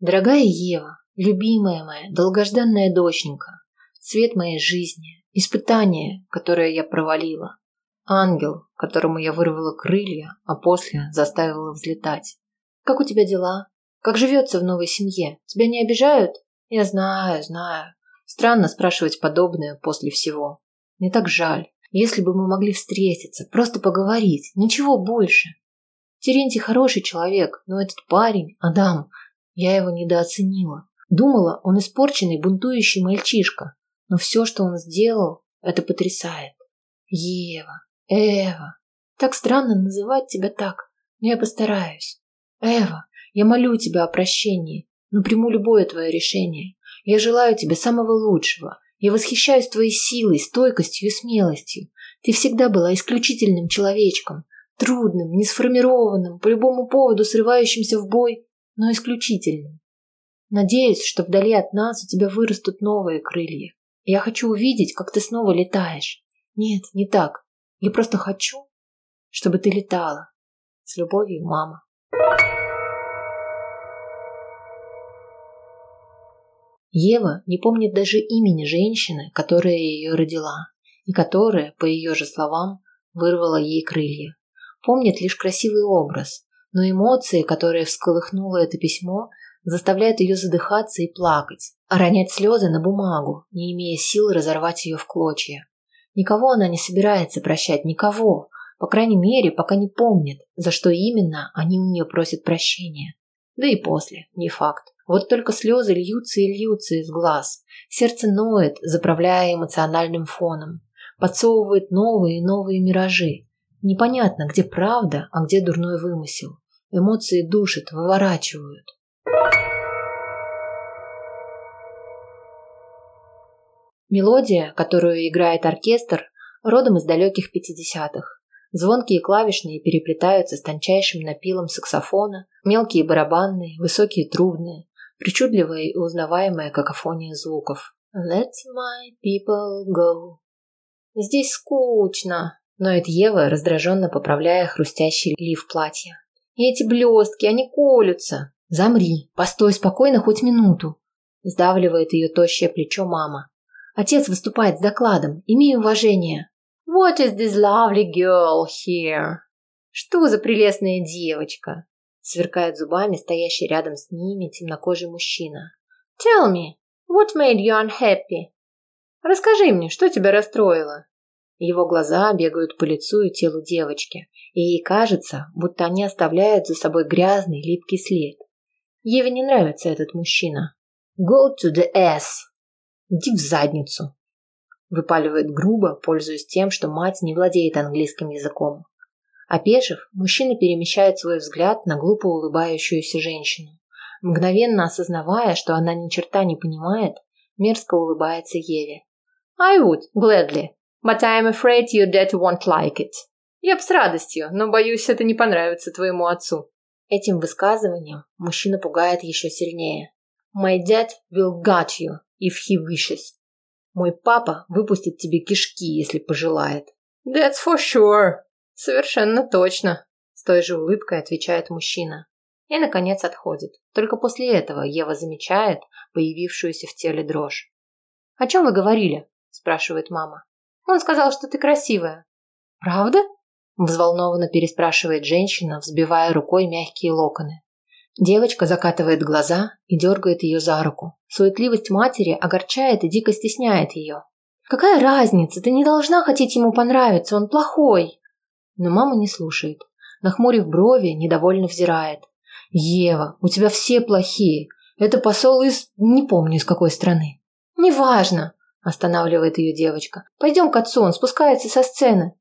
Дорогая Ева, любимая моя, долгожданная доченька, цвет моей жизни, испытание, которое я провалила, ангел, которому я вырвала крылья, а после заставила взлетать. Как у тебя дела? Как живется в новой семье? Тебя не обижают? Я знаю, знаю. Странно спрашивать подобное после всего. Мне так жаль. Если бы мы могли встретиться, просто поговорить, ничего больше. Терентий хороший человек, но этот парень, Адам, я его недооценила. Думала, он испорченный, бунтующий мальчишка. Но все, что он сделал, это потрясает. Ева, Эва, так странно называть тебя так, но я постараюсь. Эва, я молю тебя о прощении, но приму любое твое решение. Я желаю тебе самого лучшего. Я восхищаюсь твоей силой, стойкостью и смелостью. Ты всегда была исключительным человечком, трудным, несформированным, по любому поводу срывающимся в бой, но исключительным. Надеюсь, что вдали от нас у тебя вырастут новые крылья. Я хочу увидеть, как ты снова летаешь. Нет, не так. Я просто хочу, чтобы ты летала. С любовью, мама. Ева не помнит даже имени женщины, которая ее родила, и которая, по ее же словам, вырвала ей крылья. Помнит лишь красивый образ, но эмоции, которые всколыхнуло это письмо, заставляют ее задыхаться и плакать, а ронять слезы на бумагу, не имея сил разорвать ее в клочья. Никого она не собирается прощать, никого, по крайней мере, пока не помнит, за что именно они у нее просят прощения. Да и после, не факт. Вот только слезы льются и льются из глаз. Сердце ноет, заправляя эмоциональным фоном. Подсовывает новые и новые миражи. Непонятно, где правда, а где дурной вымысел. Эмоции душат, выворачивают. Мелодия, которую играет оркестр, родом из далеких 50-х. Звонкие клавишные переплетаются с тончайшим напилом саксофона, мелкие барабанные, высокие трубные, причудливая и узнаваемая какофония звуков. Let my people go. Здесь скучно, ноет Ева, раздраженно поправляя хрустящий лиф платья. И эти блестки, они колются. Замри, постой спокойно хоть минуту. Сдавливает ее тощее плечо мама. Отец выступает с докладом. Имей уважение. What is this lovely girl here? Что за прелестная девочка? Сверкает зубами стоящий рядом с ними темнокожий мужчина. Tell me, what made you unhappy? Расскажи мне, что тебя расстроило? Его глаза бегают по лицу и телу девочки, и ей кажется, будто они оставляют за собой грязный, липкий след. Еве не нравится этот мужчина. Go to the ass. Иди в задницу. Выпаливает грубо, пользуясь тем, что мать не владеет английским языком. Опешив, мужчина перемещает свой взгляд на глупо улыбающуюся женщину. Мгновенно осознавая, что она ни черта не понимает, мерзко улыбается Еве. I would, gladly, but I am afraid your dad won't like it. Я б с радостью, но боюсь, это не понравится твоему отцу. Этим высказыванием мужчина пугает еще сильнее. My dad will gut you if he wishes. Мой папа выпустит тебе кишки, если пожелает. That's for sure. Совершенно точно, с той же улыбкой отвечает мужчина. И, наконец, отходит. Только после этого Ева замечает появившуюся в теле дрожь. «О чем вы говорили?» – спрашивает мама. «Он сказал, что ты красивая». «Правда?» – взволнованно переспрашивает женщина, взбивая рукой мягкие локоны. Девочка закатывает глаза и дергает ее за руку. Суетливость матери огорчает и дико стесняет ее. «Какая разница? Ты не должна хотеть ему понравиться, он плохой!» Но мама не слушает. Нахмурив брови, недовольно взирает. «Ева, у тебя все плохие. Это посол из... не помню из какой страны». «Неважно», – останавливает ее девочка. «Пойдем к отцу, он спускается со сцены».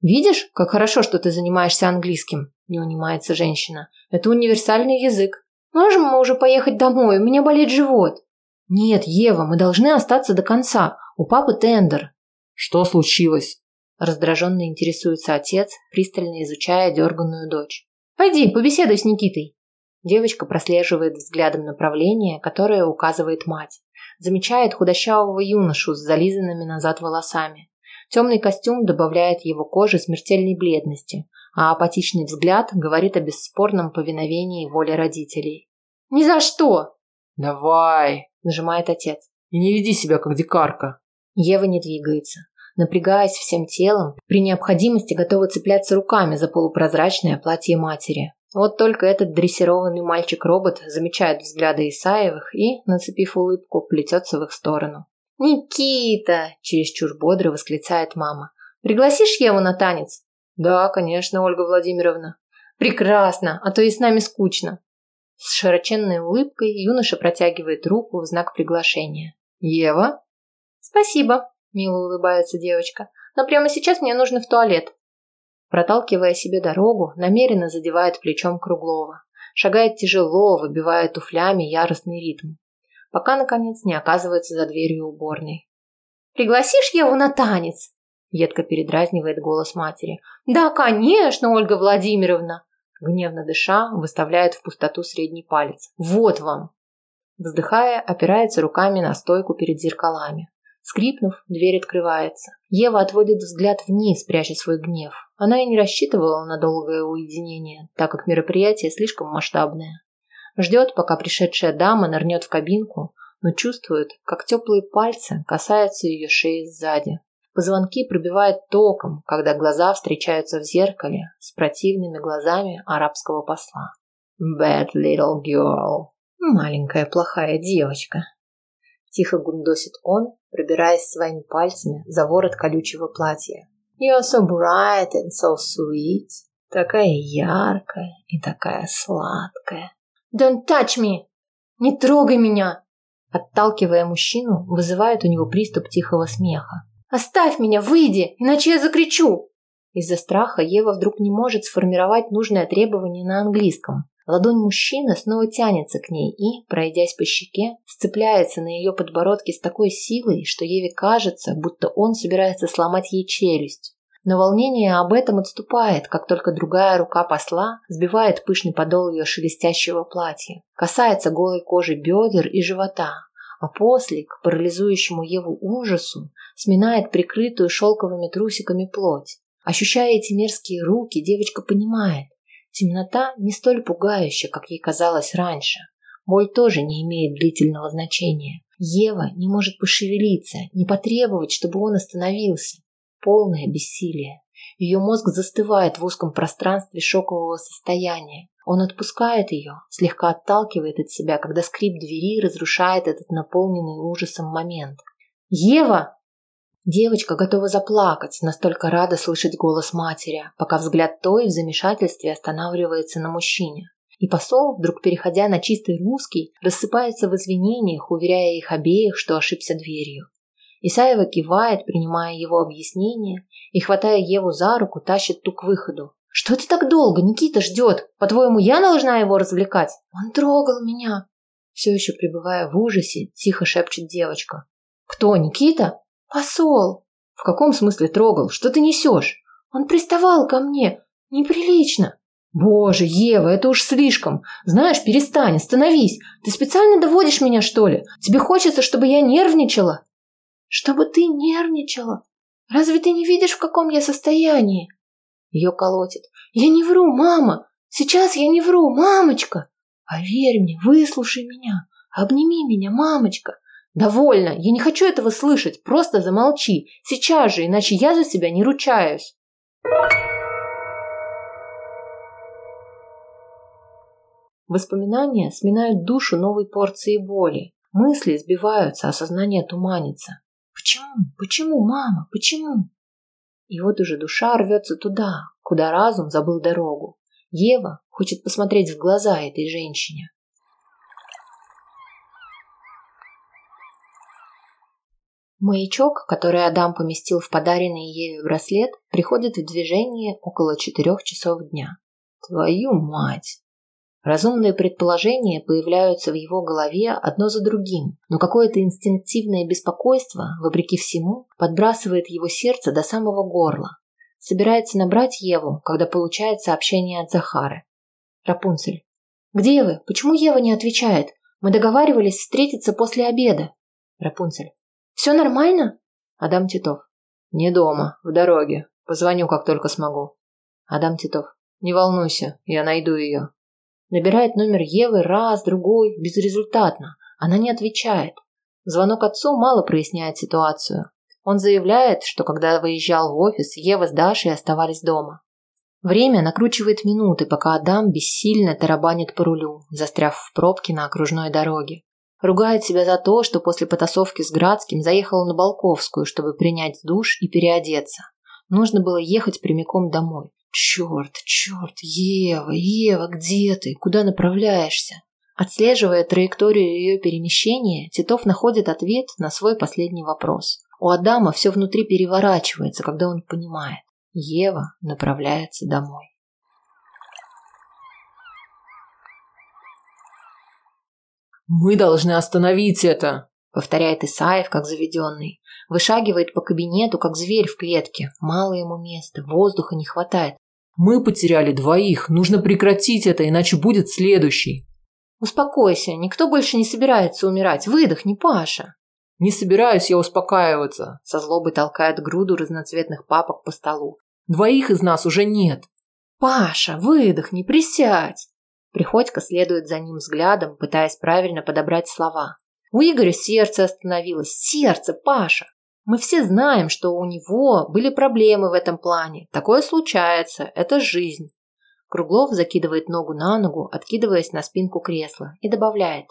«Видишь, как хорошо, что ты занимаешься английским?» – не унимается женщина. «Это универсальный язык. Можем мы уже поехать домой? У меня болит живот». «Нет, Ева, мы должны остаться до конца. У папы тендер». «Что случилось?» Раздраженно интересуется отец, пристально изучая дерганную дочь. «Пойди, побеседуй с Никитой». Девочка прослеживает взглядом направление, которое указывает мать. Замечает худощавого юношу с зализанными назад волосами. Темный костюм добавляет его коже смертельной бледности, а апатичный взгляд говорит о бесспорном повиновении воле родителей. «Ни за что!» Давай, нажимает отец. И не веди себя как дикарка. Ева не двигается, напрягаясь всем телом, при необходимости готова цепляться руками за полупрозрачное платье матери. Вот только этот дрессированный мальчик-робот замечает взгляды Исаевых и, нацепив улыбку, плетется в их сторону. «Никита!» – чересчур бодро восклицает мама. «Пригласишь Еву на танец?» «Да, конечно, Ольга Владимировна». «Прекрасно, а то и с нами скучно». С широченной улыбкой юноша протягивает руку в знак приглашения. «Ева?» «Спасибо», – мило улыбается девочка. «Но прямо сейчас мне нужно в туалет». Проталкивая себе дорогу, намеренно задевает плечом Круглова. Шагает тяжело, выбивая туфлями яростный ритм. Пока, наконец, не оказывается за дверью уборной. «Пригласишь его на танец?» Едко передразнивает голос матери. «Да, конечно, Ольга Владимировна!» Гневно дыша, выставляет в пустоту средний палец. «Вот вам!» Вздыхая, опирается руками на стойку перед зеркалами. Скрипнув, дверь открывается. Ева отводит взгляд вниз, пряча свой гнев. Она и не рассчитывала на долгое уединение, так как мероприятие слишком масштабное. Ждет, пока пришедшая дама нырнет в кабинку, но чувствует, как теплые пальцы касаются ее шеи сзади. Позвонки пробивает током, когда глаза встречаются в зеркале с противными глазами арабского посла. Bad little girl. Маленькая плохая девочка. Тихо гундосит он, пробираясь своими пальцами за ворот колючего платья. You're so bright and so sweet. Такая яркая и такая сладкая. Don't touch me! Не трогай меня! Отталкивая мужчину, вызывает у него приступ тихого смеха. Оставь меня, выйди, иначе я закричу! Из-за страха Ева вдруг не может сформировать нужное требование на английском. Ладонь мужчины снова тянется к ней и, пройдясь по щеке, сцепляется на ее подбородке с такой силой, что Еве кажется, будто он собирается сломать ей челюсть. Но волнение об этом отступает, как только другая рука посла сбивает пышный подол ее шелестящего платья, касается голой кожи бедер и живота, а после, к парализующему Еву ужасу, сминает прикрытую шелковыми трусиками плоть. Ощущая эти мерзкие руки, девочка понимает, Темнота не столь пугающая, как ей казалось раньше. Боль тоже не имеет длительного значения. Ева не может пошевелиться, не потребовать, чтобы он остановился. Полное бессилие. Ее мозг застывает в узком пространстве шокового состояния. Он отпускает ее, слегка отталкивает от себя, когда скрип двери разрушает этот наполненный ужасом момент. «Ева!» Девочка готова заплакать, настолько рада слышать голос матери, пока взгляд той в замешательстве останавливается на мужчине. И посол, вдруг переходя на чистый русский, рассыпается в извинениях, уверяя их обеих, что ошибся дверью. Исаева кивает, принимая его объяснение, и, хватая Еву за руку, тащит ту к выходу. «Что ты так долго? Никита ждет. По-твоему, я должна его развлекать?» «Он трогал меня». Все еще пребывая в ужасе, тихо шепчет девочка. «Кто, Никита?» «Посол!» «В каком смысле трогал? Что ты несешь?» «Он приставал ко мне. Неприлично!» «Боже, Ева, это уж слишком. Знаешь, перестань, остановись. Ты специально доводишь меня, что ли? Тебе хочется, чтобы я нервничала?» «Чтобы ты нервничала? Разве ты не видишь, в каком я состоянии?» Ее колотит. «Я не вру, мама! Сейчас я не вру, мамочка! Поверь мне, выслушай меня, обними меня, мамочка! «Довольно! Я не хочу этого слышать! Просто замолчи! Сейчас же, иначе я за себя не ручаюсь!» Воспоминания сминают душу новой порцией боли. Мысли сбиваются, а сознание туманится. «Почему? Почему, мама? Почему?» И вот уже душа рвется туда, куда разум забыл дорогу. Ева хочет посмотреть в глаза этой женщине. Маячок, который Адам поместил в подаренный Еве браслет, приходит в движение около четырех часов дня. Твою мать! Разумные предположения появляются в его голове одно за другим, но какое-то инстинктивное беспокойство, вопреки всему, подбрасывает его сердце до самого горла. Собирается набрать Еву, когда получает сообщение от Захары. Рапунцель. «Где вы? Почему Ева не отвечает? Мы договаривались встретиться после обеда». Рапунцель. Все нормально? Адам Титов. Не дома, в дороге. Позвоню, как только смогу. Адам Титов. Не волнуйся, я найду ее. Набирает номер Евы раз, другой, безрезультатно. Она не отвечает. Звонок отцу мало проясняет ситуацию. Он заявляет, что когда выезжал в офис, Ева с Дашей оставались дома. Время накручивает минуты, пока Адам бессильно тарабанит по рулю, застряв в пробке на окружной дороге. Ругает себя за то, что после потасовки с Градским заехал на Балковскую, чтобы принять душ и переодеться. Нужно было ехать прямиком домой. Черт, черт, Ева, Ева, где ты? Куда направляешься? Отслеживая траекторию ее перемещения, Титов находит ответ на свой последний вопрос. У Адама все внутри переворачивается, когда он понимает. Ева направляется домой. «Мы должны остановить это!» – повторяет Исаев, как заведенный. Вышагивает по кабинету, как зверь в клетке. Мало ему места, воздуха не хватает. Мы потеряли двоих. Нужно прекратить это, иначе будет следующий. Успокойся, никто больше не собирается умирать. Выдохни, Паша. Не собираюсь я успокаиваться. Со злобой толкает груду разноцветных папок по столу. Двоих из нас уже нет. Паша, выдохни, присядь. Приходько следует за ним взглядом, пытаясь правильно подобрать слова. У Игоря сердце остановилось. Сердце, Паша. Мы все знаем, что у него были проблемы в этом плане. Такое случается, это жизнь. Круглов закидывает ногу на ногу, откидываясь на спинку кресла, и добавляет.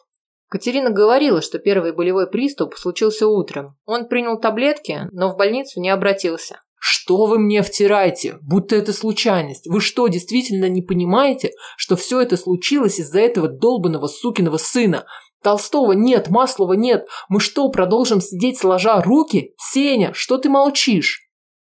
Катерина говорила, что первый болевой приступ случился утром. Он принял таблетки, но в больницу не обратился. Что вы мне втираете? Будто это случайность. Вы что, действительно не понимаете, что все это случилось из-за этого долбанного сукиного сына? Толстого нет, Маслова нет. Мы что, продолжим сидеть сложа руки? Сеня, что ты молчишь?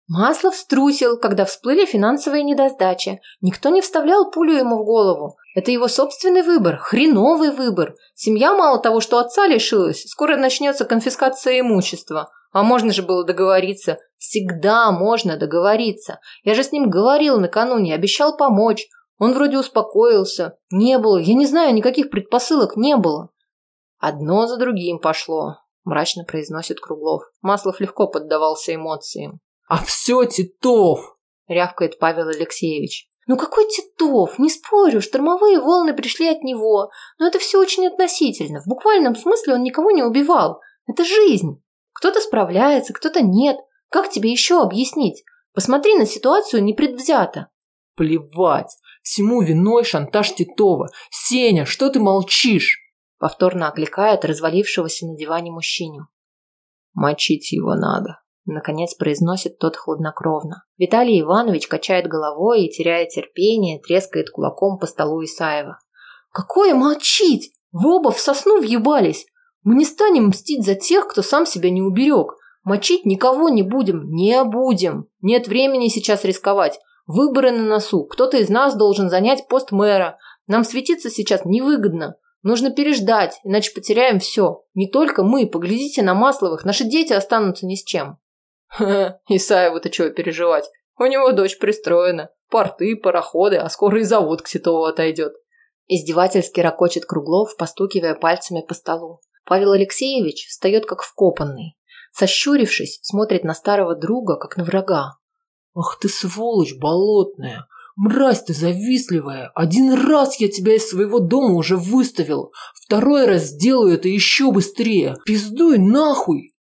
Маслов струсил, когда всплыли финансовые недосдачи. Никто не вставлял пулю ему в голову. Это его собственный выбор, хреновый выбор. Семья мало того, что отца лишилась, скоро начнется конфискация имущества. А можно же было договориться. Всегда можно договориться. Я же с ним говорил накануне, обещал помочь. Он вроде успокоился. Не было, я не знаю, никаких предпосылок не было. Одно за другим пошло, мрачно произносит Круглов. Маслов легко поддавался эмоциям. А все Титов, рявкает Павел Алексеевич. Ну какой Титов? Не спорю, штормовые волны пришли от него. Но это все очень относительно. В буквальном смысле он никого не убивал. Это жизнь. Кто-то справляется, кто-то нет. Как тебе еще объяснить? Посмотри на ситуацию непредвзято. Плевать. Всему виной шантаж Титова. Сеня, что ты молчишь? Повторно окликает развалившегося на диване мужчину. «Мочить его надо», – наконец произносит тот хладнокровно. Виталий Иванович качает головой и, теряя терпение, трескает кулаком по столу Исаева. «Какое мочить? Вы оба в сосну въебались! Мы не станем мстить за тех, кто сам себя не уберег. Мочить никого не будем, не будем. Нет времени сейчас рисковать. Выборы на носу. Кто-то из нас должен занять пост мэра. Нам светиться сейчас невыгодно. Нужно переждать, иначе потеряем все. Не только мы, поглядите на Масловых, наши дети останутся ни с чем. Ха, Исаеву-то чего переживать? У него дочь пристроена. Порты, пароходы, а скоро и завод к Ситову отойдет. Издевательски ракочет Круглов, постукивая пальцами по столу. Павел Алексеевич встает как вкопанный. Сощурившись, смотрит на старого друга, как на врага. «Ах ты сволочь болотная! Мразь ты завистливая! Один раз я тебя из своего дома уже выставил, второй раз сделаю это еще быстрее! Пиздуй нахуй!»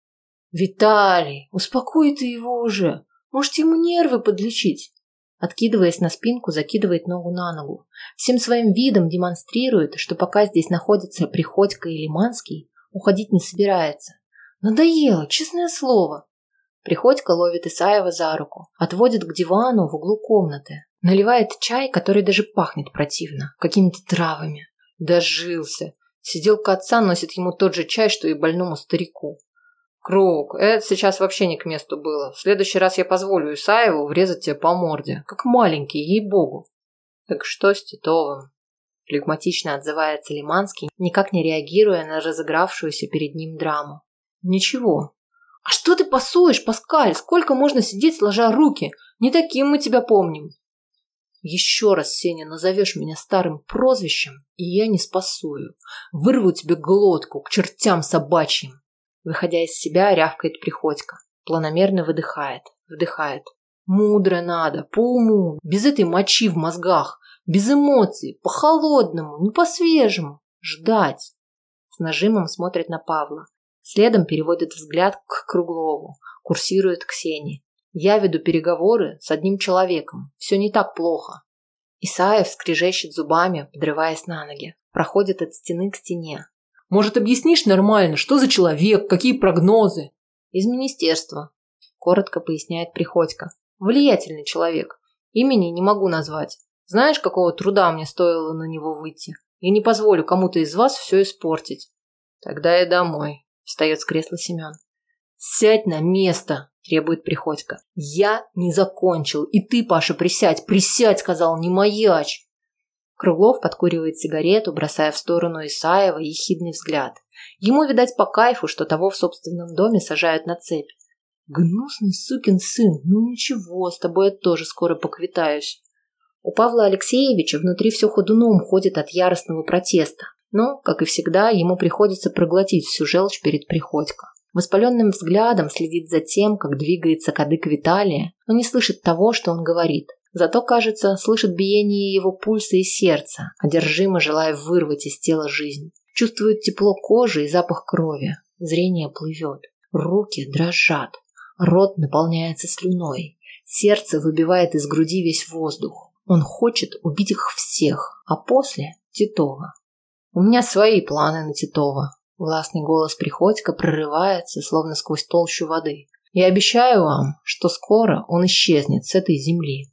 «Виталий, успокой ты его уже! Может, ему нервы подлечить?» Откидываясь на спинку, закидывает ногу на ногу. Всем своим видом демонстрирует, что пока здесь находится Приходько и Лиманский, уходить не собирается. Надоело, честное слово. Приходько ловит Исаева за руку, отводит к дивану в углу комнаты, Наливает чай, который даже пахнет противно, какими-то травами. Дожился. Сиделка отца носит ему тот же чай, что и больному старику. Круг, это сейчас вообще не к месту было. В следующий раз я позволю Исаеву врезать тебе по морде, как маленький, ей-богу. Так что с Титовым? Флегматично отзывается Лиманский, никак не реагируя на разыгравшуюся перед ним драму. Ничего. А что ты пасуешь, Паскаль? Сколько можно сидеть сложа руки? Не таким мы тебя помним. Еще раз, Сеня, назовешь меня старым прозвищем, и я не спасую. Вырву тебе глотку к чертям собачьим. Выходя из себя, рявкает Приходько. Планомерно выдыхает, вдыхает. Мудро надо, по уму, без этой мочи в мозгах, без эмоций, по-холодному, не по-свежему. Ждать. с нажимом смотрит на Павла. Следом переводит взгляд к Круглову, курсирует Ксении. Я веду переговоры с одним человеком. Все не так плохо. Исаев скрежещет зубами, подрываясь на ноги. Проходит от стены к стене. Может, объяснишь нормально, что за человек, какие прогнозы? Из министерства. Коротко поясняет Приходько. Влиятельный человек. Имени не могу назвать. Знаешь, какого труда мне стоило на него выйти? Я не позволю кому-то из вас все испортить. Тогда я домой. Встает с кресла Семен. Сядь на место, требует Приходько. Я не закончил. И ты, Паша, присядь. Присядь, сказал, не маячь. Круглов подкуривает сигарету, бросая в сторону Исаева ехидный взгляд. Ему, видать, по кайфу, что того в собственном доме сажают на цепь. Гнусный сукин сын, ну ничего, с тобой я тоже скоро поквитаюсь. У Павла Алексеевича внутри все ходуном ходит от яростного протеста. Но, как и всегда, ему приходится проглотить всю желчь перед Приходько. Воспаленным взглядом следит за тем, как двигается кадык Виталия, но не слышит того, что он говорит. Зато, кажется, слышит биение его пульса и сердца, одержимо желая вырвать из тела жизнь. Чувствует тепло кожи и запах крови. Зрение плывет. Руки дрожат. Рот наполняется слюной. Сердце выбивает из груди весь воздух. Он хочет убить их всех, а после – Титова. У меня свои планы на Титова. Властный голос Приходько прорывается, словно сквозь толщу воды. Я обещаю вам, что скоро он исчезнет с этой земли.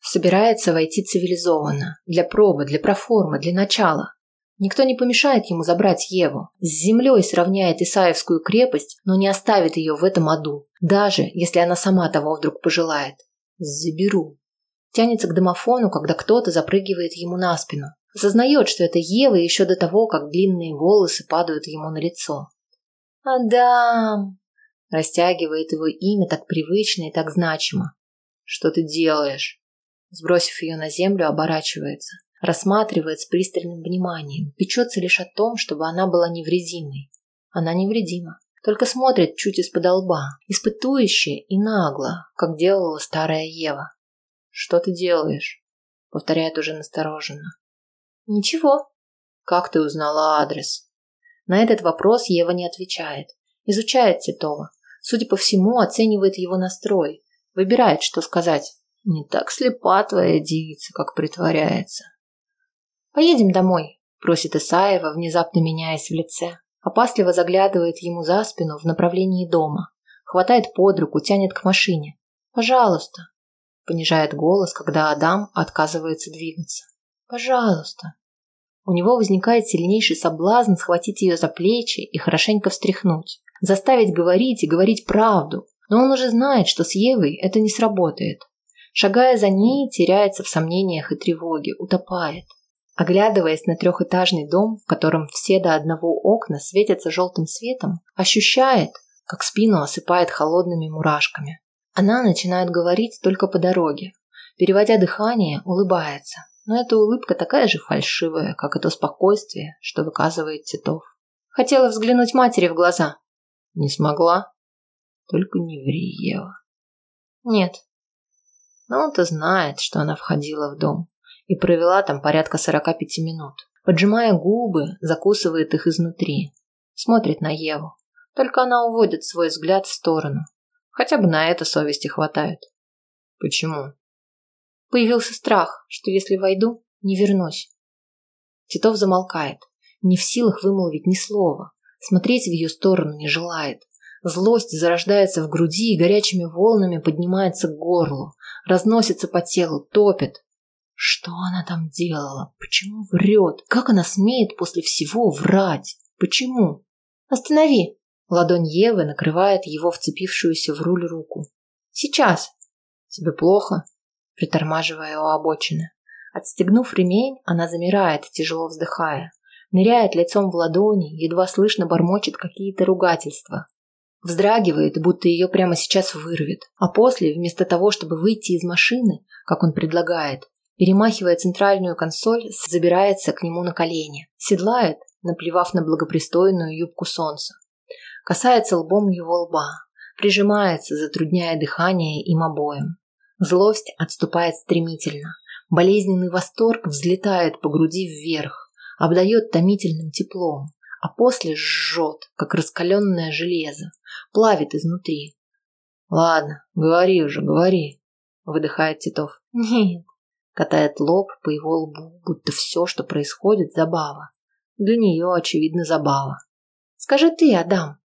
Собирается войти цивилизованно, для пробы, для проформы, для начала. Никто не помешает ему забрать Еву. С землей сравняет Исаевскую крепость, но не оставит ее в этом аду, даже если она сама того вдруг пожелает. Заберу. Тянется к домофону, когда кто-то запрыгивает ему на спину. Осознает, что это Ева еще до того, как длинные волосы падают ему на лицо. «Адам!» Растягивает его имя так привычно и так значимо. «Что ты делаешь?» Сбросив ее на землю, оборачивается рассматривает с пристальным вниманием, печется лишь о том, чтобы она была невредимой. Она невредима, только смотрит чуть из-под лба, испытующе и нагло, как делала старая Ева. «Что ты делаешь?» — повторяет уже настороженно. «Ничего». «Как ты узнала адрес?» На этот вопрос Ева не отвечает. Изучает Титова. Судя по всему, оценивает его настрой. Выбирает, что сказать. «Не так слепа твоя девица, как притворяется». «Поедем домой», – просит Исаева, внезапно меняясь в лице. Опасливо заглядывает ему за спину в направлении дома. Хватает под руку, тянет к машине. «Пожалуйста», – понижает голос, когда Адам отказывается двигаться. «Пожалуйста». У него возникает сильнейший соблазн схватить ее за плечи и хорошенько встряхнуть. Заставить говорить и говорить правду. Но он уже знает, что с Евой это не сработает. Шагая за ней, теряется в сомнениях и тревоге, утопает. Оглядываясь на трехэтажный дом, в котором все до одного окна светятся желтым светом, ощущает, как спину осыпает холодными мурашками. Она начинает говорить только по дороге. Переводя дыхание, улыбается. Но эта улыбка такая же фальшивая, как и то спокойствие, что выказывает Титов. Хотела взглянуть матери в глаза. Не смогла. Только не ври, Ева. Нет. Но он-то знает, что она входила в дом и провела там порядка 45 минут. Поджимая губы, закусывает их изнутри. Смотрит на Еву. Только она уводит свой взгляд в сторону. Хотя бы на это совести хватает. Почему? Появился страх, что если войду, не вернусь. Титов замолкает, не в силах вымолвить ни слова. Смотреть в ее сторону не желает. Злость зарождается в груди и горячими волнами поднимается к горлу, разносится по телу, топит. Что она там делала? Почему врет? Как она смеет после всего врать? Почему? Останови! Ладонь Евы накрывает его вцепившуюся в руль руку. Сейчас. Тебе плохо? Притормаживая у обочины. Отстегнув ремень, она замирает, тяжело вздыхая. Ныряет лицом в ладони, едва слышно бормочет какие-то ругательства. Вздрагивает, будто ее прямо сейчас вырвет. А после, вместо того, чтобы выйти из машины, как он предлагает, Перемахивая центральную консоль, забирается к нему на колени. Седлает, наплевав на благопристойную юбку солнца. Касается лбом его лба. Прижимается, затрудняя дыхание им обоим. Злость отступает стремительно. Болезненный восторг взлетает по груди вверх, обдает томительным теплом, а после жжет, как раскаленное железо, плавит изнутри. «Ладно, говори уже, говори», – выдыхает Титов. «Нет», – катает лоб по его лбу, будто все, что происходит, забава. Для нее, очевидно, забава. «Скажи ты, Адам,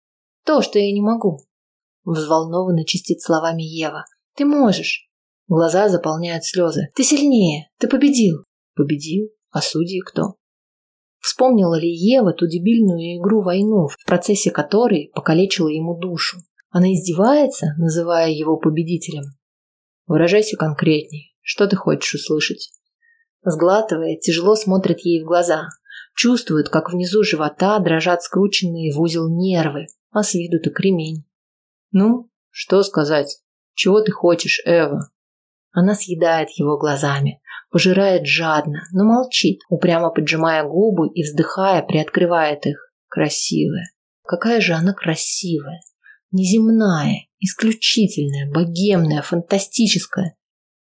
то, что я не могу», – взволнованно чистит словами Ева. «Ты можешь». Глаза заполняют слезы. «Ты сильнее, ты победил». «Победил? А судьи кто?» Вспомнила ли Ева ту дебильную игру-войну, в процессе которой покалечила ему душу? Она издевается, называя его победителем? Выражайся конкретней. Что ты хочешь услышать? Сглатывая, тяжело смотрит ей в глаза. Чувствует, как внизу живота дрожат скрученные в узел нервы, а с виду-то кремень. Ну, что сказать? Чего ты хочешь, Эва? Она съедает его глазами, пожирает жадно, но молчит, упрямо поджимая губы и вздыхая, приоткрывает их. Красивая. Какая же она красивая. Неземная, исключительная, богемная, фантастическая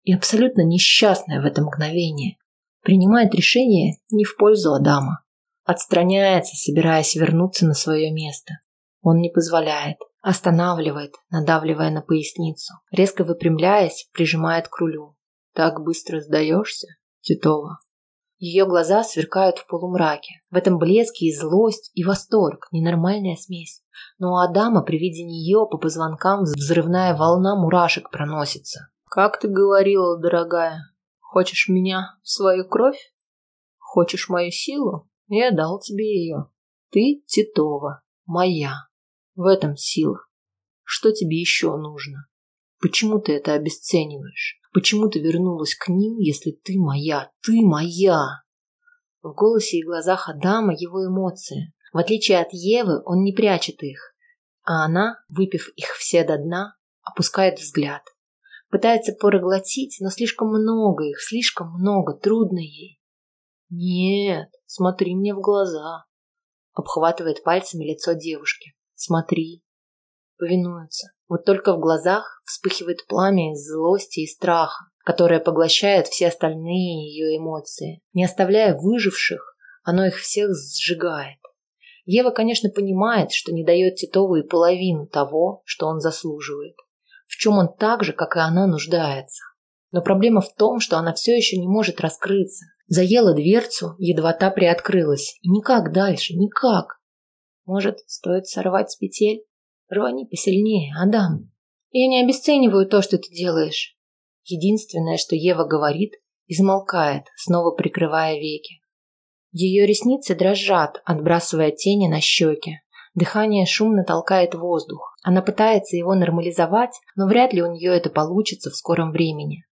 и абсолютно несчастная в это мгновение. Принимает решение не в пользу Адама. Отстраняется, собираясь вернуться на свое место. Он не позволяет. Останавливает, надавливая на поясницу. Резко выпрямляясь, прижимает к рулю. Так быстро сдаешься, Титова? Ее глаза сверкают в полумраке. В этом блеске и злость, и восторг, ненормальная смесь. Но у Адама при виде нее по позвонкам взрывная волна мурашек проносится. «Как ты говорила, дорогая, хочешь меня в свою кровь? Хочешь мою силу? Я дал тебе ее. Ты Титова, моя. В этом сила. Что тебе еще нужно? Почему ты это обесцениваешь? Почему ты вернулась к ним, если ты моя? Ты моя!» В голосе и глазах Адама его эмоции. В отличие от Евы, он не прячет их. А она, выпив их все до дна, опускает взгляд. Пытается проглотить, но слишком много их, слишком много, трудно ей. «Нет, смотри мне в глаза», — обхватывает пальцами лицо девушки. Смотри. Повинуется. Вот только в глазах вспыхивает пламя из злости и страха, которое поглощает все остальные ее эмоции. Не оставляя выживших, оно их всех сжигает. Ева, конечно, понимает, что не дает Титову и половину того, что он заслуживает, в чем он так же, как и она, нуждается. Но проблема в том, что она все еще не может раскрыться. Заела дверцу, едва та приоткрылась. И никак дальше, никак. Может, стоит сорвать с петель? Рвани посильнее, Адам. Я не обесцениваю то, что ты делаешь. Единственное, что Ева говорит, измолкает, снова прикрывая веки. Ее ресницы дрожат, отбрасывая тени на щеки. Дыхание шумно толкает воздух. Она пытается его нормализовать, но вряд ли у нее это получится в скором времени.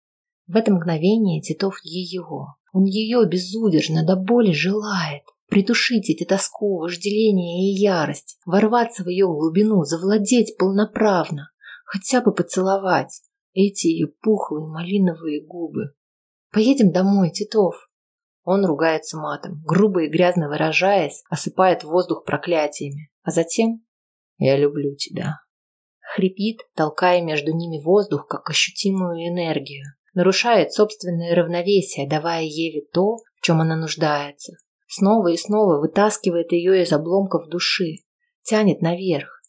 В это мгновение Титов ее. Он ее безудержно до боли желает придушить эти тоску, вожделение и ярость, ворваться в ее глубину, завладеть полноправно, хотя бы поцеловать эти ее пухлые малиновые губы. «Поедем домой, Титов!» Он ругается матом, грубо и грязно выражаясь, осыпает воздух проклятиями. А затем «Я люблю тебя». Хрипит, толкая между ними воздух, как ощутимую энергию. Нарушает собственное равновесие, давая Еве то, в чем она нуждается. Снова и снова вытаскивает ее из обломков души. Тянет наверх.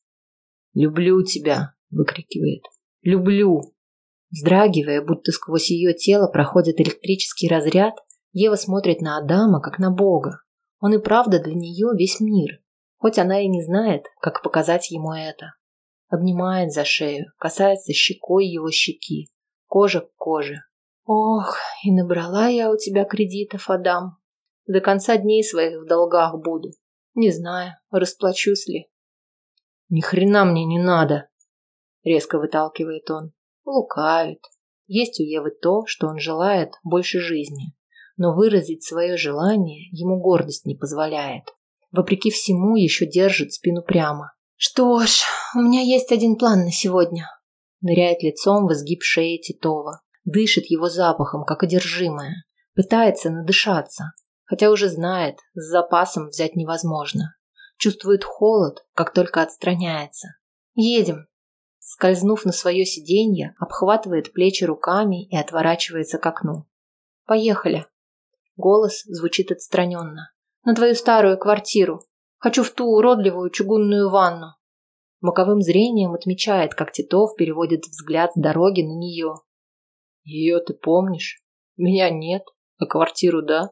«Люблю тебя!» – выкрикивает. «Люблю!» Вздрагивая, будто сквозь ее тело проходит электрический разряд, Ева смотрит на Адама, как на Бога. Он и правда для нее весь мир, хоть она и не знает, как показать ему это. Обнимает за шею, касается щекой его щеки, кожа к коже. Ох, и набрала я у тебя кредитов, Адам. До конца дней своих в долгах буду. Не знаю, расплачусь ли. Ни хрена мне не надо, резко выталкивает он. Лукавит. Есть у Евы то, что он желает больше жизни, но выразить свое желание ему гордость не позволяет. Вопреки всему еще держит спину прямо. Что ж, у меня есть один план на сегодня. Ныряет лицом в изгиб шеи Титова. Дышит его запахом, как одержимая. Пытается надышаться, хотя уже знает, с запасом взять невозможно. Чувствует холод, как только отстраняется. Едем. Скользнув на свое сиденье, обхватывает плечи руками и отворачивается к окну. Поехали. Голос звучит отстраненно. На твою старую квартиру. Хочу в ту уродливую чугунную ванну. Боковым зрением отмечает, как Титов переводит взгляд с дороги на нее. Ее ты помнишь? Меня нет, а квартиру да?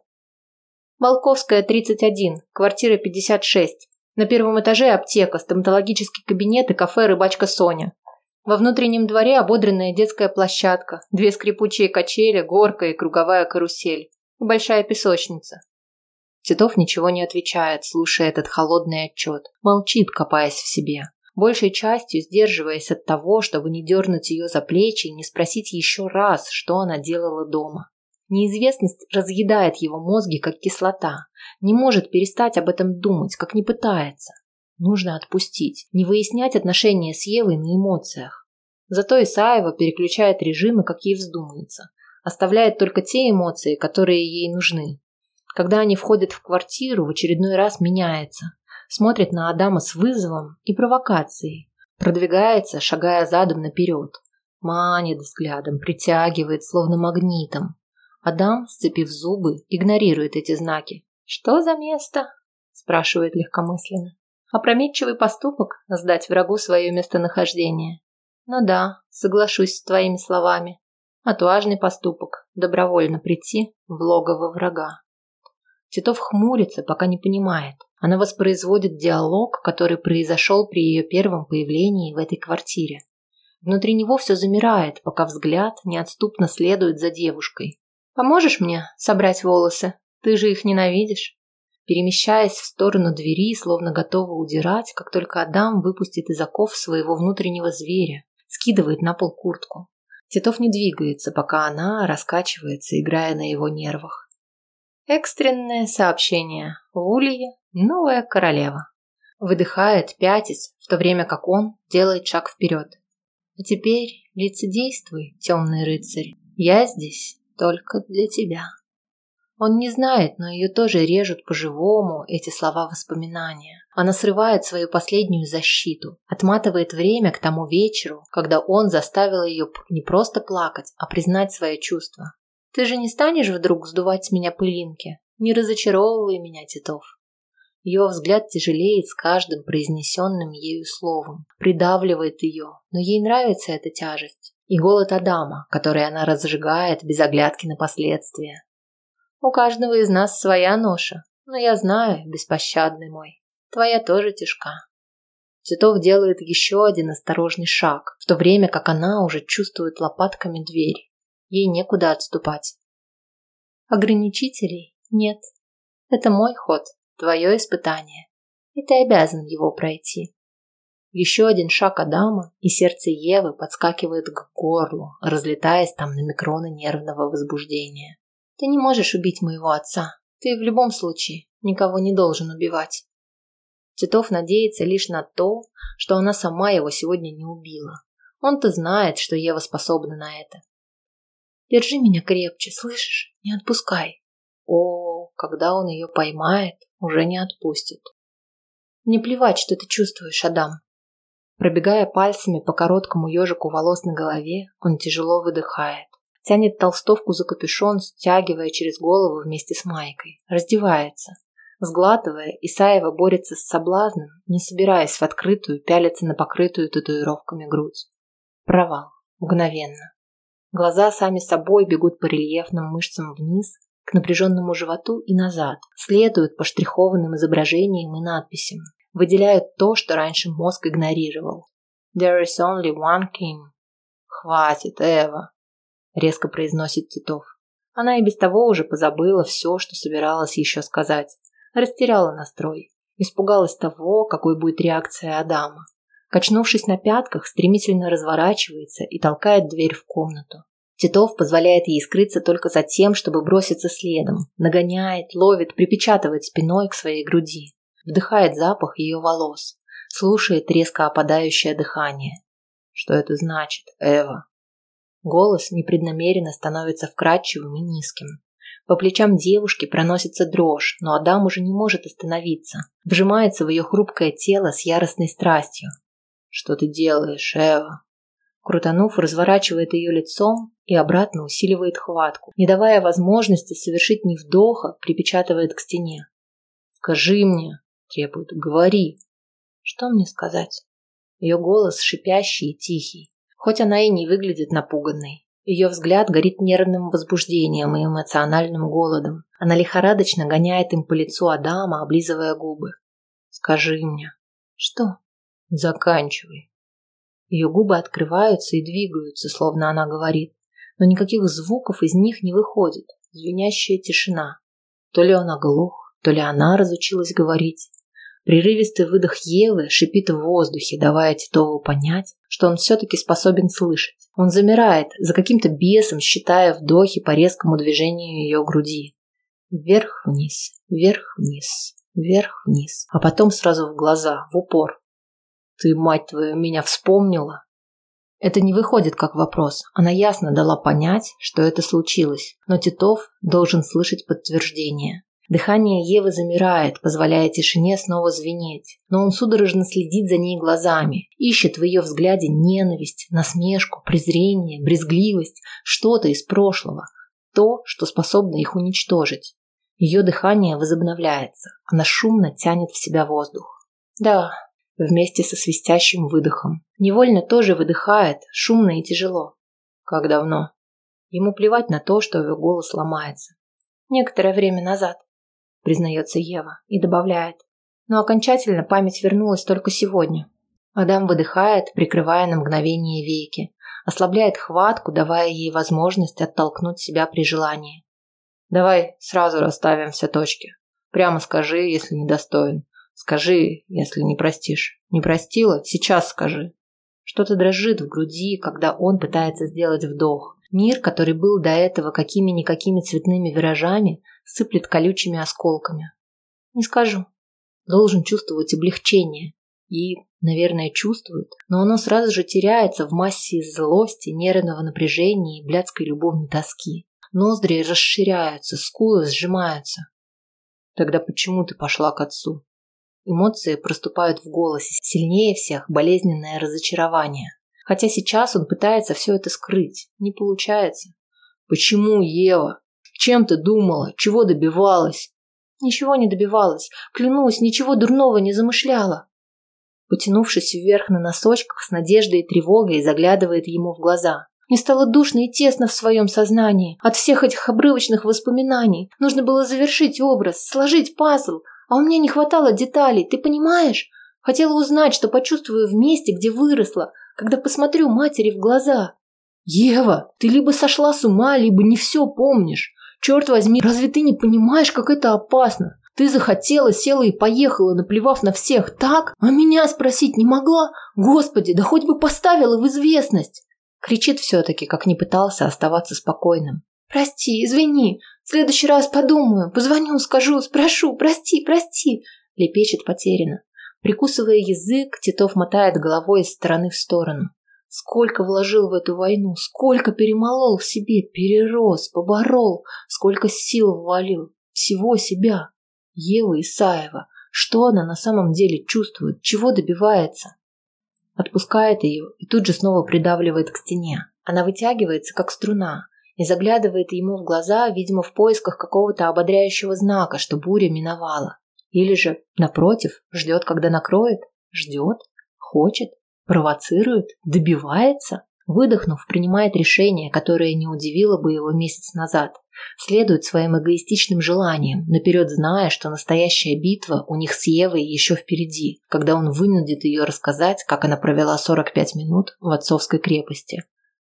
Волковская, 31, квартира 56. На первом этаже аптека, стоматологический кабинет и кафе «Рыбачка Соня». Во внутреннем дворе ободренная детская площадка, две скрипучие качели, горка и круговая карусель. Большая песочница. Титов ничего не отвечает, слушая этот холодный отчет. Молчит, копаясь в себе. Большей частью сдерживаясь от того, чтобы не дернуть ее за плечи и не спросить еще раз, что она делала дома. Неизвестность разъедает его мозги, как кислота. Не может перестать об этом думать, как не пытается. Нужно отпустить, не выяснять отношения с Евой на эмоциях. Зато Исаева переключает режимы, как ей вздумается. Оставляет только те эмоции, которые ей нужны. Когда они входят в квартиру, в очередной раз меняется. Смотрит на Адама с вызовом и провокацией. Продвигается, шагая задом наперед. Манит взглядом, притягивает, словно магнитом. Адам, сцепив зубы, игнорирует эти знаки. «Что за место?» – спрашивает легкомысленно. Опрометчивый поступок – сдать врагу свое местонахождение. Ну да, соглашусь с твоими словами. Отважный поступок – добровольно прийти в логово врага. Титов хмурится, пока не понимает. Она воспроизводит диалог, который произошел при ее первом появлении в этой квартире. Внутри него все замирает, пока взгляд неотступно следует за девушкой. «Поможешь мне собрать волосы? Ты же их ненавидишь?» перемещаясь в сторону двери, словно готова удирать, как только Адам выпустит из оков своего внутреннего зверя, скидывает на пол куртку. Титов не двигается, пока она раскачивается, играя на его нервах. Экстренное сообщение. В Улье новая королева. Выдыхает, пятясь, в то время как он делает шаг вперед. А теперь лицедействуй, темный рыцарь. Я здесь только для тебя. Он не знает, но ее тоже режут по-живому эти слова воспоминания. Она срывает свою последнюю защиту, отматывает время к тому вечеру, когда он заставил ее не просто плакать, а признать свои чувства. «Ты же не станешь вдруг сдувать с меня пылинки? Не разочаровывай меня, Титов». Ее взгляд тяжелеет с каждым произнесенным ею словом, придавливает ее, но ей нравится эта тяжесть. И голод Адама, который она разжигает без оглядки на последствия. У каждого из нас своя ноша, но я знаю, беспощадный мой, твоя тоже тяжка. Титов делает еще один осторожный шаг, в то время как она уже чувствует лопатками дверь. Ей некуда отступать. Ограничителей нет. Это мой ход, твое испытание. И ты обязан его пройти. Еще один шаг Адама, и сердце Евы подскакивает к горлу, разлетаясь там на микроны нервного возбуждения. Ты не можешь убить моего отца. Ты в любом случае никого не должен убивать. Титов надеется лишь на то, что она сама его сегодня не убила. Он-то знает, что Ева способна на это. Держи меня крепче, слышишь? Не отпускай. О, когда он ее поймает, уже не отпустит. Не плевать, что ты чувствуешь, Адам. Пробегая пальцами по короткому ежику волос на голове, он тяжело выдыхает. Тянет толстовку за капюшон, стягивая через голову вместе с майкой. Раздевается. Сглатывая, Исаева борется с соблазном, не собираясь в открытую пялиться на покрытую татуировками грудь. Провал. Мгновенно. Глаза сами собой бегут по рельефным мышцам вниз, к напряженному животу и назад, следуют по штрихованным изображениям и надписям, выделяют то, что раньше мозг игнорировал. There is only one king. Хватит, Эва резко произносит Титов. Она и без того уже позабыла все, что собиралась еще сказать. Растеряла настрой. Испугалась того, какой будет реакция Адама. Качнувшись на пятках, стремительно разворачивается и толкает дверь в комнату. Титов позволяет ей скрыться только за тем, чтобы броситься следом. Нагоняет, ловит, припечатывает спиной к своей груди. Вдыхает запах ее волос. Слушает резко опадающее дыхание. Что это значит, Эва? Голос непреднамеренно становится вкрадчивым и низким. По плечам девушки проносится дрожь, но Адам уже не может остановиться. Вжимается в ее хрупкое тело с яростной страстью. «Что ты делаешь, Эва?» Крутанув, разворачивает ее лицом и обратно усиливает хватку, не давая возможности совершить ни вдоха, припечатывает к стене. «Скажи мне», – требует, – «говори». Что мне сказать? Ее голос шипящий и тихий, хоть она и не выглядит напуганной. Ее взгляд горит нервным возбуждением и эмоциональным голодом. Она лихорадочно гоняет им по лицу Адама, облизывая губы. «Скажи мне». «Что?» «Заканчивай». Ее губы открываются и двигаются, словно она говорит, но никаких звуков из них не выходит. Звенящая тишина. То ли он оглох, то ли она разучилась говорить. Прерывистый выдох Евы шипит в воздухе, давая Титову понять, что он все-таки способен слышать. Он замирает, за каким-то бесом считая вдохи по резкому движению ее груди. Вверх-вниз, вверх-вниз, вверх-вниз, а потом сразу в глаза, в упор. «Ты, мать твою, меня вспомнила?» Это не выходит как вопрос. Она ясно дала понять, что это случилось, но Титов должен слышать подтверждение. Дыхание Евы замирает, позволяя тишине снова звенеть, но он судорожно следит за ней глазами, ищет в ее взгляде ненависть, насмешку, презрение, брезгливость, что-то из прошлого, то, что способно их уничтожить. Ее дыхание возобновляется, она шумно тянет в себя воздух. Да, вместе со свистящим выдохом. Невольно тоже выдыхает, шумно и тяжело. Как давно? Ему плевать на то, что его голос ломается. Некоторое время назад признается Ева и добавляет. Но окончательно память вернулась только сегодня. Адам выдыхает, прикрывая на мгновение веки, ослабляет хватку, давая ей возможность оттолкнуть себя при желании. Давай сразу расставим все точки. Прямо скажи, если недостоин. Скажи, если не простишь. Не простила? Сейчас скажи. Что-то дрожит в груди, когда он пытается сделать вдох. Мир, который был до этого какими-никакими цветными виражами, сыплет колючими осколками. Не скажу. Должен чувствовать облегчение. И, наверное, чувствует, но оно сразу же теряется в массе злости, нервного напряжения и блядской любовной тоски. Ноздри расширяются, скулы сжимаются. Тогда почему ты пошла к отцу? Эмоции проступают в голосе, сильнее всех болезненное разочарование. Хотя сейчас он пытается все это скрыть. Не получается. Почему, Ева? Чем ты думала? Чего добивалась? Ничего не добивалась. Клянусь, ничего дурного не замышляла. Потянувшись вверх на носочках, с надеждой и тревогой заглядывает ему в глаза. Мне стало душно и тесно в своем сознании. От всех этих обрывочных воспоминаний нужно было завершить образ, сложить пазл. А у меня не хватало деталей, ты понимаешь? Хотела узнать, что почувствую в месте, где выросла, когда посмотрю матери в глаза. Ева, ты либо сошла с ума, либо не все помнишь. Черт возьми, разве ты не понимаешь, как это опасно? Ты захотела, села и поехала, наплевав на всех, так? А меня спросить не могла? Господи, да хоть бы поставила в известность. Кричит все-таки, как не пытался оставаться спокойным. Прости, извини, в следующий раз подумаю, позвоню, скажу, спрошу, прости, прости. Лепечет потеряно. Прикусывая язык, Титов мотает головой из стороны в сторону. Сколько вложил в эту войну, сколько перемолол в себе, перерос, поборол, сколько сил ввалил. Всего себя. Ева Исаева. Что она на самом деле чувствует, чего добивается? Отпускает ее и тут же снова придавливает к стене. Она вытягивается, как струна, и заглядывает ему в глаза, видимо, в поисках какого-то ободряющего знака, что буря миновала. Или же, напротив, ждет, когда накроет? Ждет? Хочет? Провоцирует? Добивается? Выдохнув, принимает решение, которое не удивило бы его месяц назад. Следует своим эгоистичным желаниям, наперед зная, что настоящая битва у них с Евой еще впереди, когда он вынудит ее рассказать, как она провела 45 минут в отцовской крепости.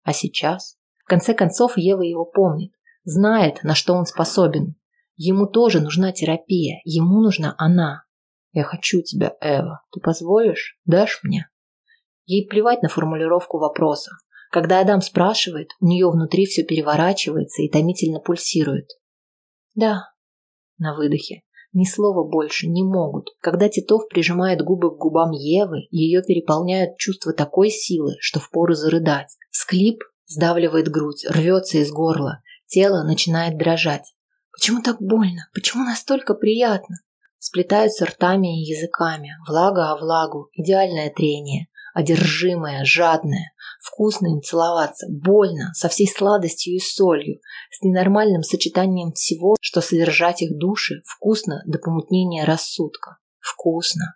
А сейчас? Конце концов, Ева его помнит, знает, на что он способен. Ему тоже нужна терапия, ему нужна она. Я хочу тебя, Эва. Ты позволишь? Дашь мне? Ей плевать на формулировку вопроса. Когда Адам спрашивает, у нее внутри все переворачивается и томительно пульсирует. Да. На выдохе. Ни слова больше не могут. Когда Титов прижимает губы к губам Евы, ее переполняют чувства такой силы, что впору зарыдать. Склип сдавливает грудь, рвется из горла. Тело начинает дрожать. Почему так больно? Почему настолько приятно? Сплетаются ртами и языками. Влага о влагу. Идеальное трение. Одержимое, жадное. Вкусно им целоваться, больно, со всей сладостью и солью, с ненормальным сочетанием всего, что содержать их души, вкусно до помутнения рассудка. Вкусно.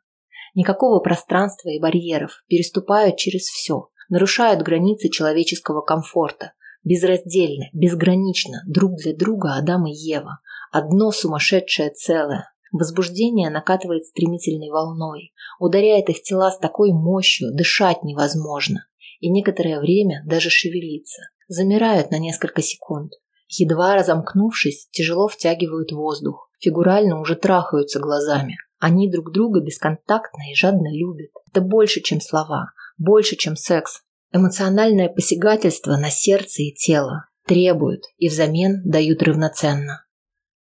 Никакого пространства и барьеров, переступают через все, нарушают границы человеческого комфорта, безраздельно, безгранично, друг для друга Адам и Ева, одно сумасшедшее целое. Возбуждение накатывает стремительной волной, ударяет их тела с такой мощью, дышать невозможно. И некоторое время даже шевелиться. Замирают на несколько секунд. Едва разомкнувшись, тяжело втягивают воздух. Фигурально уже трахаются глазами. Они друг друга бесконтактно и жадно любят. Это больше, чем слова, больше, чем секс. Эмоциональное посягательство на сердце и тело требуют и взамен дают равноценно.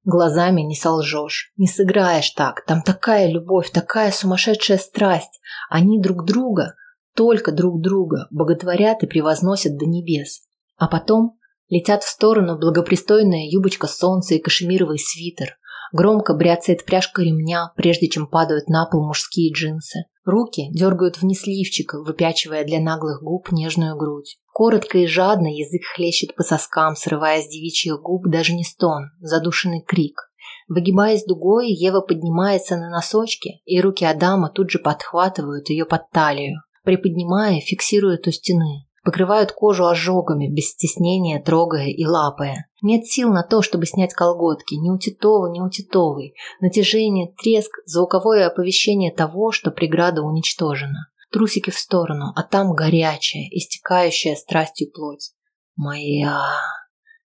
Глазами не солжешь, не сыграешь так. Там такая любовь, такая сумасшедшая страсть. Они друг друга, только друг друга, боготворят и превозносят до небес. А потом летят в сторону благопристойная юбочка солнца и кашемировый свитер, Громко бряцает пряжка ремня, прежде чем падают на пол мужские джинсы. Руки дергают вниз лифчика, выпячивая для наглых губ нежную грудь. Коротко и жадно язык хлещет по соскам, срывая с девичьих губ даже не стон, задушенный крик. Выгибаясь дугой, Ева поднимается на носочки, и руки Адама тут же подхватывают ее под талию. Приподнимая, фиксируют у стены покрывают кожу ожогами, без стеснения трогая и лапая. Нет сил на то, чтобы снять колготки, ни у Титова, ни у Титовой. Натяжение, треск, звуковое оповещение того, что преграда уничтожена. Трусики в сторону, а там горячая, истекающая страстью плоть. Моя...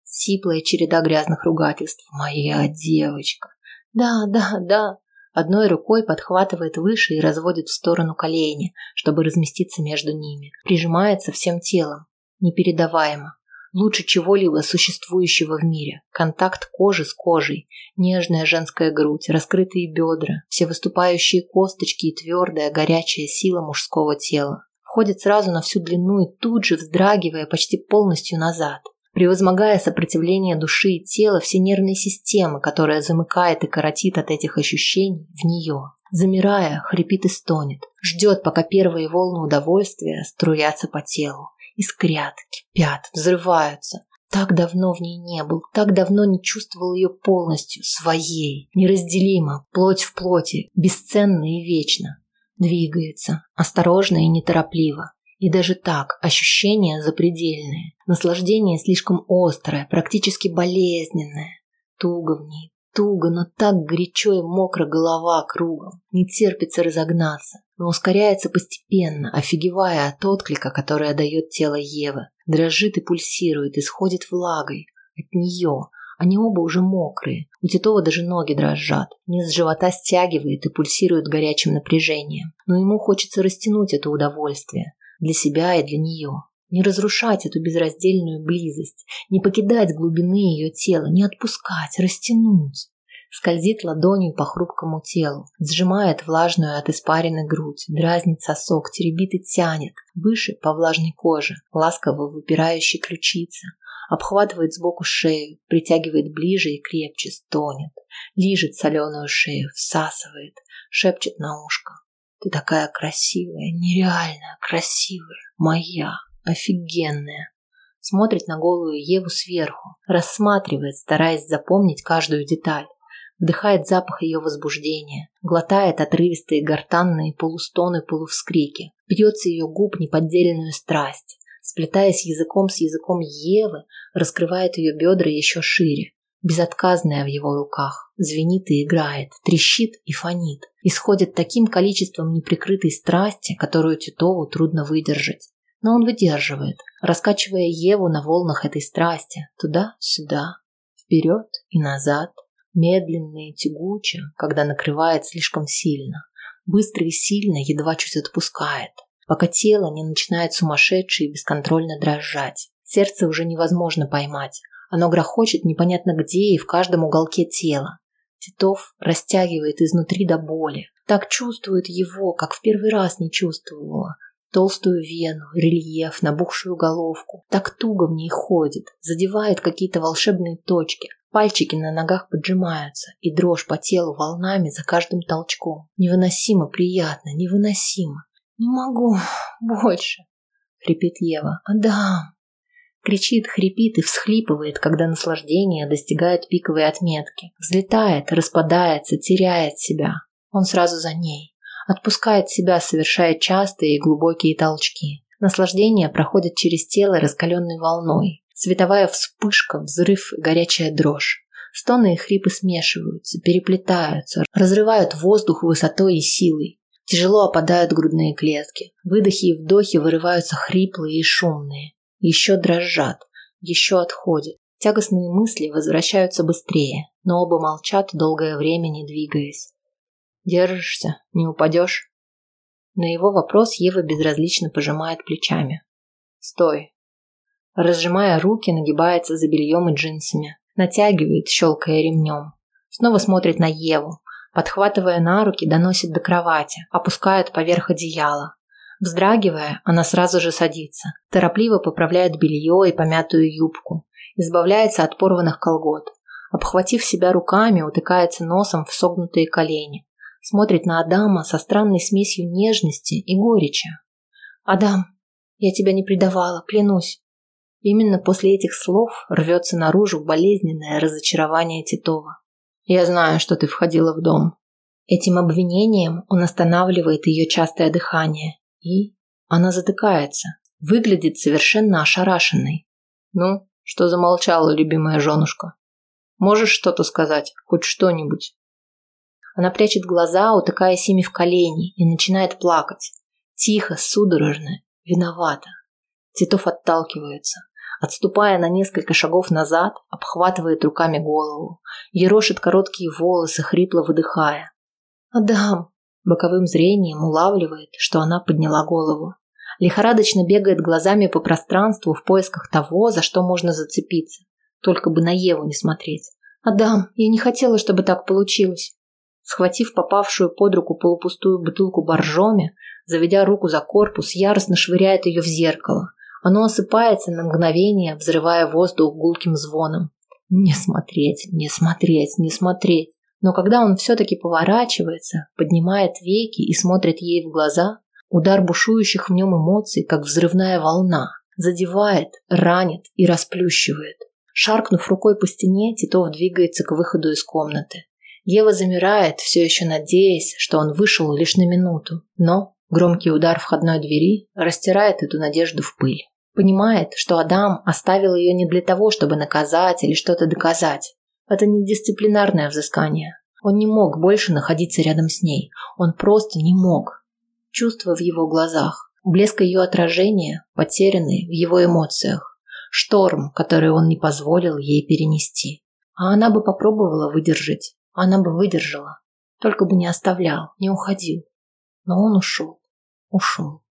Сиплая череда грязных ругательств. Моя девочка. Да, да, да. Одной рукой подхватывает выше и разводит в сторону колени, чтобы разместиться между ними. Прижимается всем телом. Непередаваемо. Лучше чего-либо существующего в мире. Контакт кожи с кожей, нежная женская грудь, раскрытые бедра, все выступающие косточки и твердая горячая сила мужского тела. Входит сразу на всю длину и тут же вздрагивая почти полностью назад превозмогая сопротивление души и тела все нервные системы, которая замыкает и коротит от этих ощущений в нее. Замирая, хрипит и стонет, ждет, пока первые волны удовольствия струятся по телу, искрят, кипят, взрываются. Так давно в ней не был, так давно не чувствовал ее полностью, своей, неразделимо, плоть в плоти, бесценно и вечно. Двигается, осторожно и неторопливо, и даже так ощущения запредельные, наслаждение слишком острое, практически болезненное. Туго в ней, туго, но так горячо и мокро голова кругом. Не терпится разогнаться, но ускоряется постепенно, офигевая от отклика, который отдает тело Евы. Дрожит и пульсирует, исходит влагой. От нее. Они оба уже мокрые. У Титова даже ноги дрожат. Низ живота стягивает и пульсирует горячим напряжением. Но ему хочется растянуть это удовольствие для себя и для нее. Не разрушать эту безраздельную близость, не покидать глубины ее тела, не отпускать, растянуть. Скользит ладонью по хрупкому телу, сжимает влажную от испарины грудь, дразнит сосок, теребит и тянет, выше по влажной коже, ласково выпирающей ключица, обхватывает сбоку шею, притягивает ближе и крепче, стонет, лижет соленую шею, всасывает, шепчет на ушко. Ты такая красивая, нереально красивая, моя, офигенная. Смотрит на голую Еву сверху, рассматривает, стараясь запомнить каждую деталь. Вдыхает запах ее возбуждения, глотает отрывистые гортанные полустоны-полувскрики, пьется ее губ неподдельную страсть, сплетаясь языком с языком Евы, раскрывает ее бедра еще шире, безотказная в его руках, звенит и играет, трещит и фонит, исходит таким количеством неприкрытой страсти, которую Титову трудно выдержать. Но он выдерживает, раскачивая Еву на волнах этой страсти, туда-сюда, вперед и назад, медленно и тягуче, когда накрывает слишком сильно, быстро и сильно, едва чуть отпускает, пока тело не начинает сумасшедше и бесконтрольно дрожать. Сердце уже невозможно поймать, оно грохочет непонятно где и в каждом уголке тела. Титов растягивает изнутри до боли. Так чувствует его, как в первый раз не чувствовала. Толстую вену, рельеф, набухшую головку. Так туго в ней ходит, задевает какие-то волшебные точки. Пальчики на ногах поджимаются, и дрожь по телу волнами за каждым толчком. Невыносимо приятно, невыносимо. Не могу больше. – хрипит Ева. «Адам!» Кричит, хрипит и всхлипывает, когда наслаждение достигает пиковой отметки. Взлетает, распадается, теряет себя. Он сразу за ней. Отпускает себя, совершая частые и глубокие толчки. Наслаждение проходит через тело раскаленной волной. Световая вспышка, взрыв и горячая дрожь. Стоны и хрипы смешиваются, переплетаются, разрывают воздух высотой и силой. Тяжело опадают грудные клетки. Выдохи и вдохи вырываются хриплые и шумные. Еще дрожат, еще отходят. Тягостные мысли возвращаются быстрее, но оба молчат долгое время, не двигаясь. «Держишься? Не упадешь?» На его вопрос Ева безразлично пожимает плечами. «Стой!» Разжимая руки, нагибается за бельем и джинсами. Натягивает, щелкая ремнем. Снова смотрит на Еву. Подхватывая на руки, доносит до кровати. Опускает поверх одеяла. Вздрагивая, она сразу же садится. Торопливо поправляет белье и помятую юбку. Избавляется от порванных колгот. Обхватив себя руками, утыкается носом в согнутые колени. Смотрит на Адама со странной смесью нежности и горечи. «Адам, я тебя не предавала, клянусь». Именно после этих слов рвется наружу болезненное разочарование Титова. «Я знаю, что ты входила в дом». Этим обвинением он останавливает ее частое дыхание, и она затыкается, выглядит совершенно ошарашенной. Ну, что замолчала, любимая женушка? Можешь что-то сказать, хоть что-нибудь? Она прячет глаза, утыкаясь ими в колени, и начинает плакать. Тихо, судорожно, виновата. Титов отталкивается. Отступая на несколько шагов назад, обхватывает руками голову. Ерошит короткие волосы, хрипло выдыхая. «Адам, Боковым зрением улавливает, что она подняла голову. Лихорадочно бегает глазами по пространству в поисках того, за что можно зацепиться. Только бы на Еву не смотреть. «Адам, я не хотела, чтобы так получилось». Схватив попавшую под руку полупустую бутылку боржоми, заведя руку за корпус, яростно швыряет ее в зеркало. Оно осыпается на мгновение, взрывая воздух гулким звоном. Не смотреть, не смотреть, не смотреть. Но когда он все-таки поворачивается, поднимает веки и смотрит ей в глаза, удар бушующих в нем эмоций, как взрывная волна, задевает, ранит и расплющивает. Шаркнув рукой по стене, Титов двигается к выходу из комнаты. Ева замирает, все еще надеясь, что он вышел лишь на минуту. Но громкий удар входной двери растирает эту надежду в пыль. Понимает, что Адам оставил ее не для того, чтобы наказать или что-то доказать, это не дисциплинарное взыскание. Он не мог больше находиться рядом с ней. Он просто не мог. Чувства в его глазах, блеск ее отражения, потерянный в его эмоциях. Шторм, который он не позволил ей перенести. А она бы попробовала выдержать. Она бы выдержала. Только бы не оставлял, не уходил. Но он ушел. Ушел.